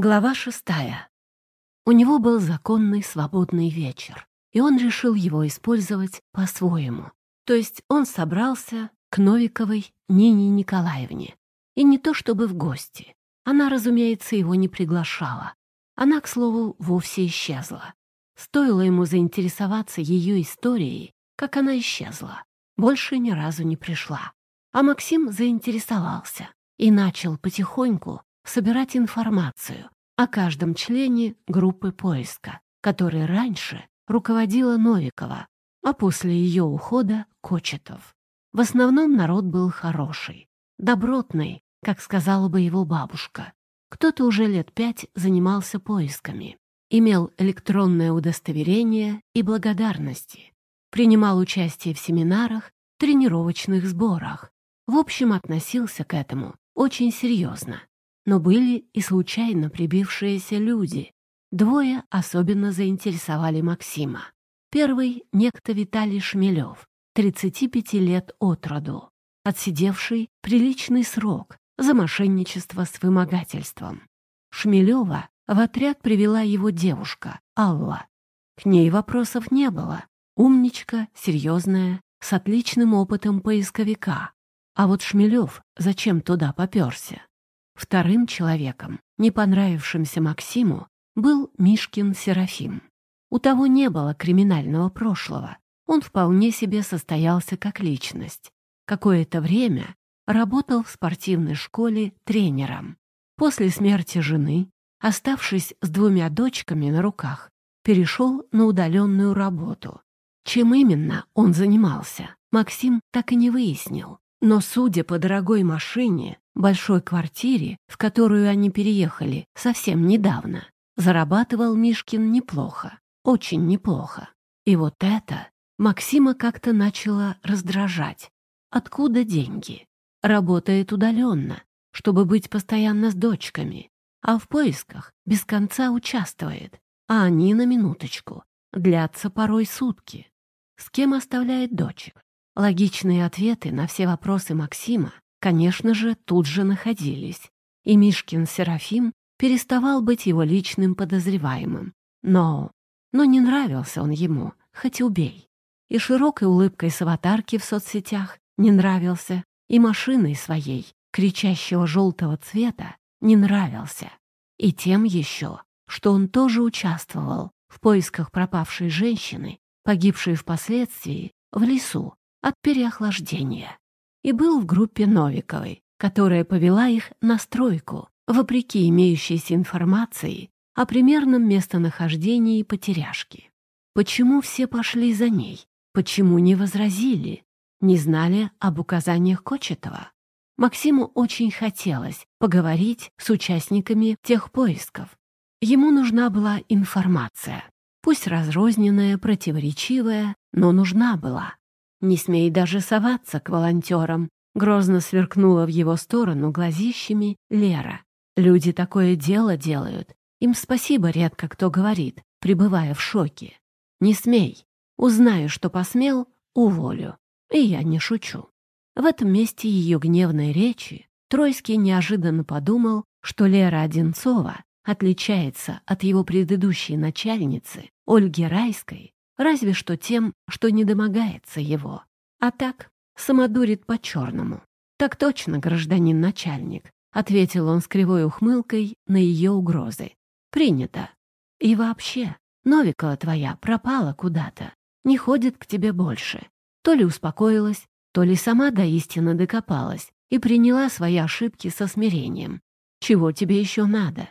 Глава шестая. У него был законный свободный вечер, и он решил его использовать по-своему. То есть он собрался к Новиковой Нине Николаевне. И не то чтобы в гости. Она, разумеется, его не приглашала. Она, к слову, вовсе исчезла. Стоило ему заинтересоваться ее историей, как она исчезла. Больше ни разу не пришла. А Максим заинтересовался и начал потихоньку собирать информацию о каждом члене группы поиска, которой раньше руководила Новикова, а после ее ухода — Кочетов. В основном народ был хороший, добротный, как сказала бы его бабушка. Кто-то уже лет пять занимался поисками, имел электронное удостоверение и благодарности, принимал участие в семинарах, тренировочных сборах. В общем, относился к этому очень серьезно но были и случайно прибившиеся люди. Двое особенно заинтересовали Максима. Первый — некто Виталий Шмелев, 35 лет от роду, отсидевший приличный срок за мошенничество с вымогательством. Шмелева в отряд привела его девушка, Алла. К ней вопросов не было. Умничка, серьезная, с отличным опытом поисковика. А вот Шмелев зачем туда поперся? Вторым человеком, не понравившимся Максиму, был Мишкин Серафим. У того не было криминального прошлого. Он вполне себе состоялся как личность. Какое-то время работал в спортивной школе тренером. После смерти жены, оставшись с двумя дочками на руках, перешел на удаленную работу. Чем именно он занимался, Максим так и не выяснил. Но, судя по дорогой машине, большой квартире, в которую они переехали совсем недавно, зарабатывал Мишкин неплохо, очень неплохо. И вот это Максима как-то начало раздражать. Откуда деньги? Работает удаленно, чтобы быть постоянно с дочками, а в поисках без конца участвует, а они на минуточку длятся порой сутки. С кем оставляет дочек? Логичные ответы на все вопросы Максима конечно же, тут же находились, и Мишкин Серафим переставал быть его личным подозреваемым. Но... но не нравился он ему, хоть убей. И широкой улыбкой с аватарки в соцсетях не нравился, и машиной своей, кричащего желтого цвета, не нравился. И тем еще, что он тоже участвовал в поисках пропавшей женщины, погибшей впоследствии в лесу от переохлаждения и был в группе Новиковой, которая повела их на стройку, вопреки имеющейся информации о примерном местонахождении потеряшки. Почему все пошли за ней? Почему не возразили? Не знали об указаниях Кочетова? Максиму очень хотелось поговорить с участниками тех поисков. Ему нужна была информация, пусть разрозненная, противоречивая, но нужна была. Не смей даже соваться к волонтерам. Грозно сверкнула в его сторону глазищами Лера. Люди такое дело делают. Им спасибо редко кто говорит, пребывая в шоке. Не смей. Узнаю, что посмел, уволю. И я не шучу. В этом месте ее гневной речи Тройский неожиданно подумал, что Лера Одинцова отличается от его предыдущей начальницы, Ольги Райской, разве что тем, что не домогается его. А так, самодурит по-черному. «Так точно, гражданин начальник», — ответил он с кривой ухмылкой на ее угрозы. «Принято. И вообще, Новикова твоя пропала куда-то, не ходит к тебе больше. То ли успокоилась, то ли сама до истины докопалась и приняла свои ошибки со смирением. Чего тебе еще надо?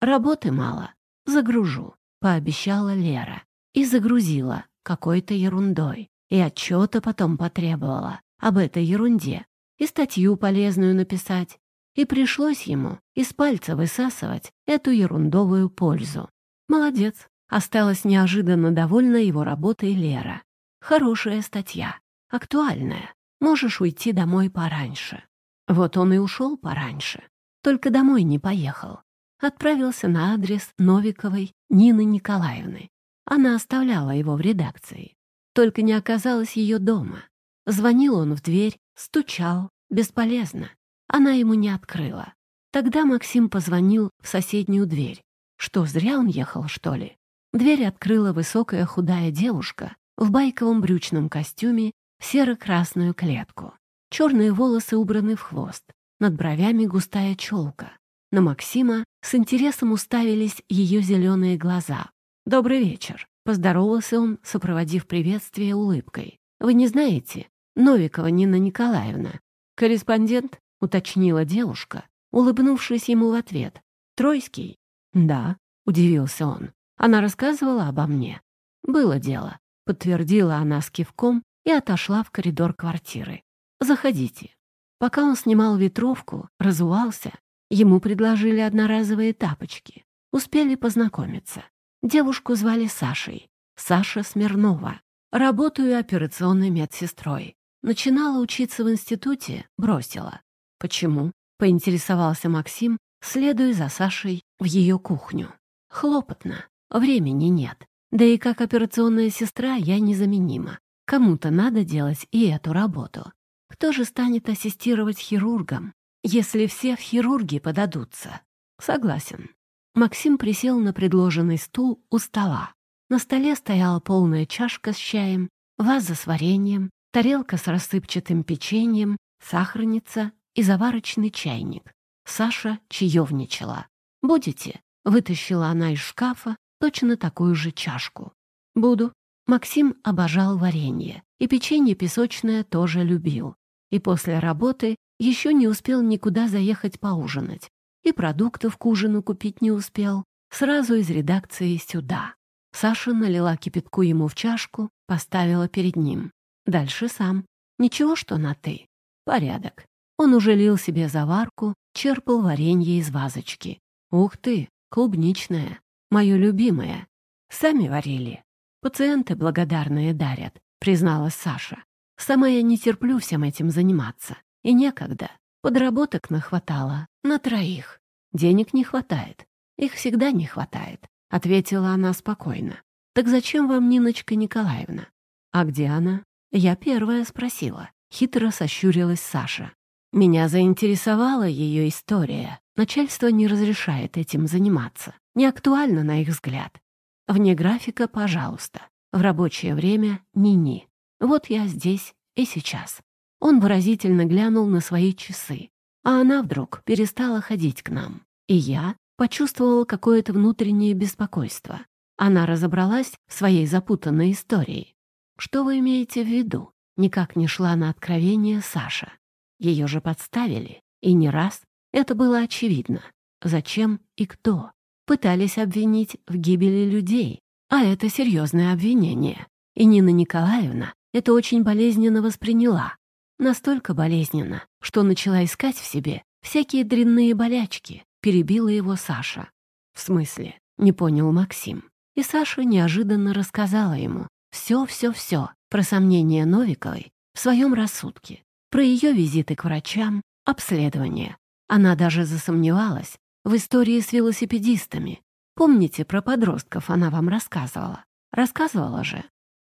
Работы мало. Загружу», — пообещала Лера и загрузила какой-то ерундой, и отчета потом потребовала об этой ерунде, и статью полезную написать, и пришлось ему из пальца высасывать эту ерундовую пользу. Молодец, осталась неожиданно довольна его работой Лера. Хорошая статья, актуальная, можешь уйти домой пораньше. Вот он и ушел пораньше, только домой не поехал. Отправился на адрес Новиковой Нины Николаевны, она оставляла его в редакции. Только не оказалось ее дома. Звонил он в дверь, стучал. Бесполезно. Она ему не открыла. Тогда Максим позвонил в соседнюю дверь. Что, зря он ехал, что ли? Дверь открыла высокая худая девушка в байковом брючном костюме в серо-красную клетку. Черные волосы убраны в хвост, над бровями густая челка. На Максима с интересом уставились ее зеленые глаза. «Добрый вечер», — поздоровался он, сопроводив приветствие улыбкой. «Вы не знаете? Новикова Нина Николаевна». «Корреспондент?» — уточнила девушка, улыбнувшись ему в ответ. «Тройский?» «Да», — удивился он. Она рассказывала обо мне. «Было дело», — подтвердила она с кивком и отошла в коридор квартиры. «Заходите». Пока он снимал ветровку, разувался, ему предложили одноразовые тапочки. Успели познакомиться. Девушку звали Сашей. Саша Смирнова. Работаю операционной медсестрой. Начинала учиться в институте, бросила. Почему? Поинтересовался Максим, следуя за Сашей в ее кухню. Хлопотно, времени нет. Да и как операционная сестра я незаменима. Кому-то надо делать и эту работу. Кто же станет ассистировать хирургам, если все в хирурги подадутся? Согласен. Максим присел на предложенный стул у стола. На столе стояла полная чашка с чаем, ваза с вареньем, тарелка с рассыпчатым печеньем, сахарница и заварочный чайник. Саша чаевничала. «Будете?» — вытащила она из шкафа точно такую же чашку. «Буду». Максим обожал варенье, и печенье песочное тоже любил. И после работы еще не успел никуда заехать поужинать. И продуктов к ужину купить не успел. Сразу из редакции сюда. Саша налила кипятку ему в чашку, поставила перед ним. Дальше сам. Ничего, что на «ты». Порядок. Он уже лил себе заварку, черпал варенье из вазочки. Ух ты, клубничное. Мое любимое. Сами варили. Пациенты благодарные дарят, призналась Саша. Сама я не терплю всем этим заниматься. И некогда. Подработок нахватало. На троих. Денег не хватает. Их всегда не хватает, ответила она спокойно. Так зачем вам Ниночка Николаевна? А где она? Я первая спросила. Хитро сощурилась Саша. Меня заинтересовала ее история. Начальство не разрешает этим заниматься. Не актуально, на их взгляд. Вне графика, пожалуйста. В рабочее время ни-ни. Вот я здесь и сейчас. Он выразительно глянул на свои часы, а она вдруг перестала ходить к нам. И я почувствовала какое-то внутреннее беспокойство. Она разобралась в своей запутанной истории. «Что вы имеете в виду?» Никак не шла на откровение Саша. Ее же подставили, и не раз это было очевидно. Зачем и кто? Пытались обвинить в гибели людей, а это серьезное обвинение. И Нина Николаевна это очень болезненно восприняла. Настолько болезненно, что начала искать в себе всякие дрянные болячки, перебила его Саша. В смысле? Не понял Максим. И Саша неожиданно рассказала ему все-все-все про сомнения Новиковой в своем рассудке, про ее визиты к врачам, обследования. Она даже засомневалась в истории с велосипедистами. Помните, про подростков она вам рассказывала? Рассказывала же?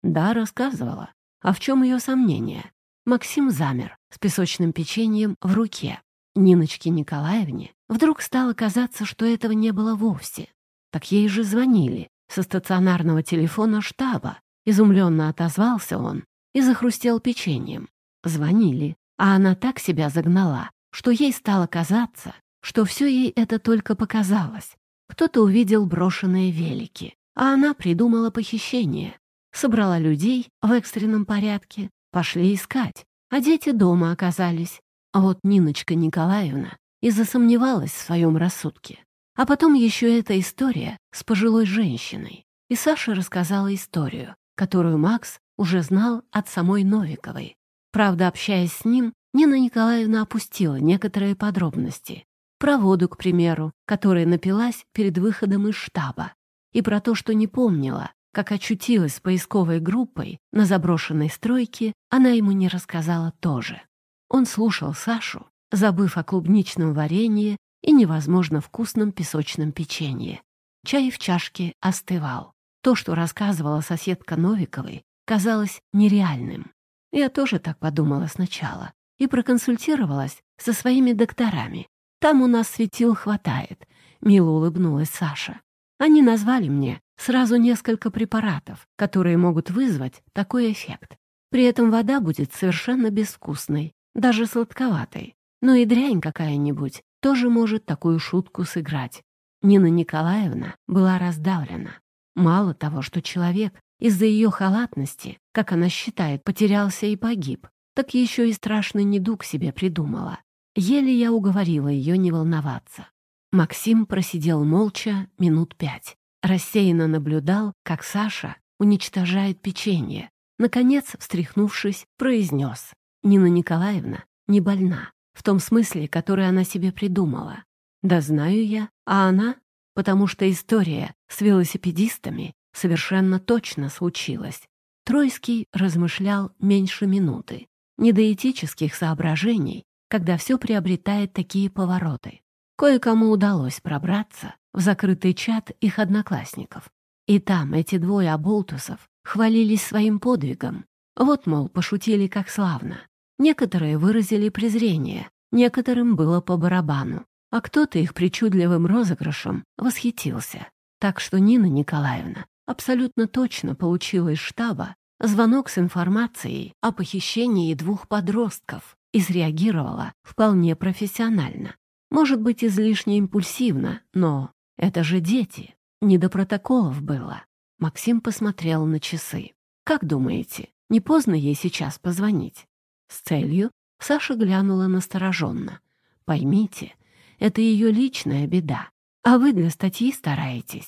Да, рассказывала. А в чем ее сомнение? Максим замер с песочным печеньем в руке. Ниночке Николаевне вдруг стало казаться, что этого не было вовсе. Так ей же звонили со стационарного телефона штаба. Изумленно отозвался он и захрустел печеньем. Звонили, а она так себя загнала, что ей стало казаться, что все ей это только показалось. Кто-то увидел брошенные велики, а она придумала похищение собрала людей в экстренном порядке, пошли искать, а дети дома оказались. А вот Ниночка Николаевна и засомневалась в своем рассудке. А потом еще эта история с пожилой женщиной. И Саша рассказала историю, которую Макс уже знал от самой Новиковой. Правда, общаясь с ним, Нина Николаевна опустила некоторые подробности. Про воду, к примеру, которая напилась перед выходом из штаба. И про то, что не помнила, как очутилась с поисковой группой на заброшенной стройке, она ему не рассказала тоже. Он слушал Сашу, забыв о клубничном варенье и невозможно вкусном песочном печенье. Чай в чашке остывал. То, что рассказывала соседка Новиковой, казалось нереальным. Я тоже так подумала сначала и проконсультировалась со своими докторами. Там у нас светил хватает», — мило улыбнулась Саша. «Они назвали мне сразу несколько препаратов, которые могут вызвать такой эффект. При этом вода будет совершенно безвкусной, даже сладковатой. Ну и дрянь какая-нибудь тоже может такую шутку сыграть. Нина Николаевна была раздавлена. Мало того, что человек из-за ее халатности, как она считает, потерялся и погиб, так еще и страшный недуг себе придумала. Еле я уговорила ее не волноваться. Максим просидел молча минут пять. Рассеянно наблюдал, как Саша уничтожает печенье. Наконец, встряхнувшись, произнес. Нина Николаевна не больна, в том смысле, который она себе придумала. Да знаю я, а она, потому что история с велосипедистами совершенно точно случилась. Тройский размышлял меньше минуты. Не до этических соображений, когда все приобретает такие повороты. Кое-кому удалось пробраться в закрытый чат их одноклассников. И там эти двое оболтусов хвалились своим подвигом. Вот, мол, пошутили как славно. Некоторые выразили презрение, некоторым было по барабану, а кто-то их причудливым розыгрышем восхитился. Так что Нина Николаевна абсолютно точно получила из штаба звонок с информацией о похищении двух подростков и среагировала вполне профессионально. Может быть, излишне импульсивно, но это же дети. Не до протоколов было. Максим посмотрел на часы. «Как думаете, не поздно ей сейчас позвонить?» С целью Саша глянула настороженно. «Поймите, это ее личная беда, а вы для статьи стараетесь».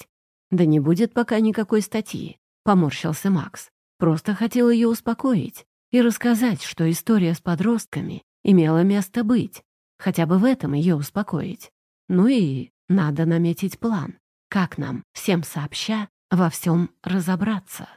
«Да не будет пока никакой статьи», — поморщился Макс. «Просто хотел ее успокоить и рассказать, что история с подростками имела место быть, хотя бы в этом ее успокоить. Ну и надо наметить план, как нам, всем сообща, во всем разобраться.